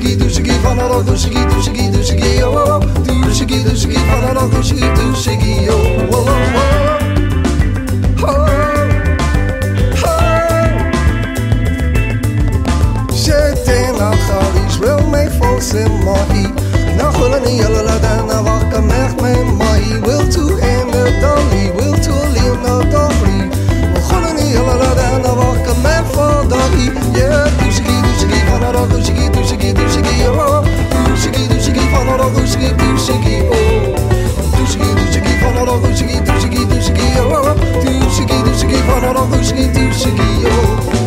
shigi du shigi van ora du shigi du shigi du shigi oh du shigi du shigi van ora du shigi du shigi oh du shigi du shigi van ora du shigi du shigi du shigi oh du shigi du os rios seguiam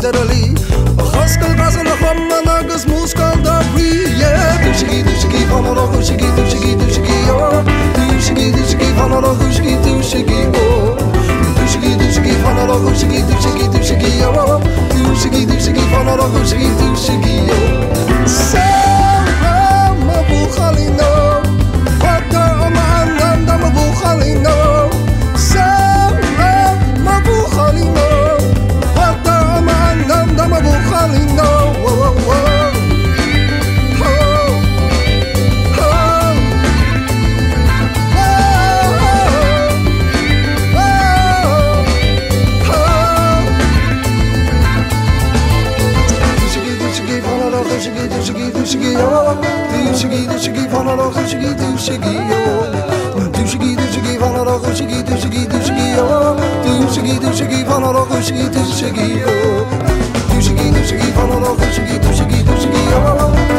derali Haskell gasen a famma nagas muskal da bri Yeah, du shigi, du shigi, fanara du shigi, du shigi, du shigi, oh Du shigi, du shigi, fanara du shigi, du shigi, oh Du shigi, du shigi, fanara du shigi, du shigi, du shigi, oh Du shigi, du shigi, fanara du shigi, du shigi, shigi do shigi fana do shigi do shigi yo do shigi do shigi fana do shigi do shigi do shigi yo do shigi do shigi fana do shigi do shigi yo do shigi do shigi fana do shigi do shigi do shigi yo